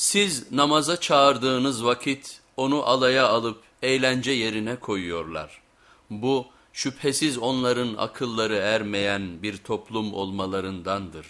Siz namaza çağırdığınız vakit onu alaya alıp eğlence yerine koyuyorlar. Bu şüphesiz onların akılları ermeyen bir toplum olmalarındandır.